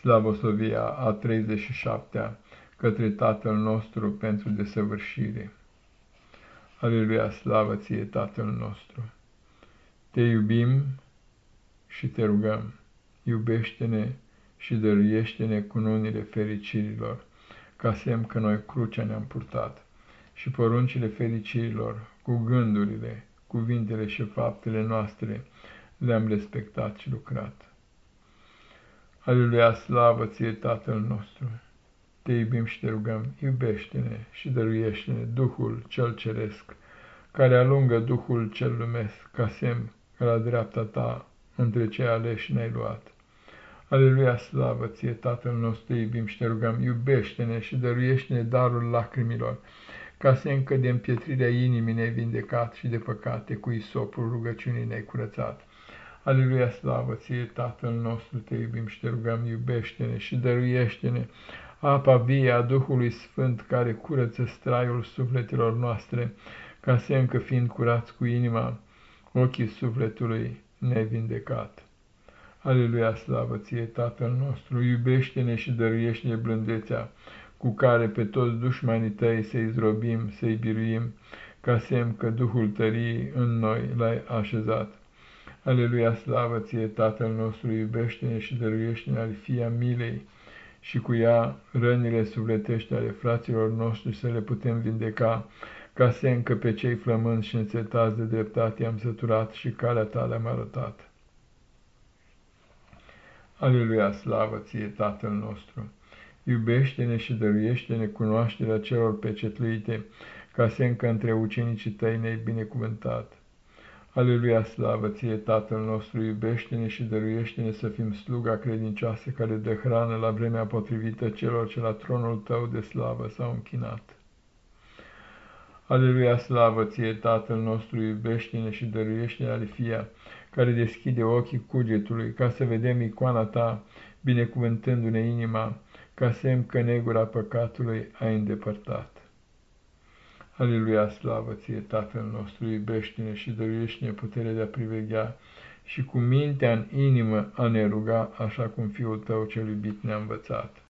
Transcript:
Slavosovia a 37-a către Tatăl nostru pentru desăvârșire. Aleluia, slavă ție, Tatăl nostru! Te iubim și te rugăm, iubește-ne și dăruiește-ne cununile fericirilor, ca semn că noi crucea ne-am purtat, și poruncile fericirilor, cu gândurile, cuvintele și faptele noastre, le-am respectat și lucrat. Aleluia, slavă ție, Tatăl nostru! Te iubim și te rugăm, iubește-ne și dăruiește-ne Duhul cel Ceresc, care alungă Duhul cel lumesc, ca semn că la dreapta ta între cei aleși ne-ai luat. Aleluia, slavă ție, Tatăl nostru, te iubim și te rugăm, iubește-ne și dăruiește-ne darul lacrimilor, ca semn că de împietrirea inimii ne-ai vindecat și de păcate cu isopul rugăciunii ne-ai curățat. Aleluia, slavă ție, Tatăl nostru, te iubim și te rugăm, iubește-ne și dăruiește-ne apa vie a Duhului Sfânt care curăță straiul sufletelor noastre, ca semn că fiind curați cu inima, ochii sufletului ne vindecat. Aleluia, slavă ție, Tatăl nostru, iubește-ne și dăruiește-ne blândețea, cu care pe toți dușmanii tăi să-i zdrobim, să-i biruim, ca semn că Duhul tării în noi l-ai așezat. Aleluia, slavă ție, Tatăl nostru, iubește-ne și dăruiește-ne al fia milei, și cu ea rănile sufletești ale fraților noștri să le putem vindeca, ca semn că pe cei flămânzi și înțetați de dreptate am săturat și calea ta le-am arătat. Aleluia, slavă ție, Tatăl nostru! Iubește-ne și dăruiește-ne cunoașterea celor pecetluite, ca semn că între ucenicii tăi ne-ai binecuvântat. Aleluia, slavă ție, Tatăl nostru, iubește-ne și dăruiește-ne să fim sluga credincioasă care dă hrană la vremea potrivită celor ce la tronul tău de slavă s-au închinat. Aleluia, slavă ție, Tatăl nostru, iubește-ne și dăruiește-ne Alifia, care deschide ochii cugetului, ca să vedem icoana ta, binecuvântându-ne inima, ca semn că negura păcatului ai îndepărtat. Aleluia, slavă ție, Tatăl nostru, iubește-ne și dăruiește-ne puterea de a priveghea și cu mintea în inimă a ne ruga, așa cum Fiul tău cel iubit ne-a învățat.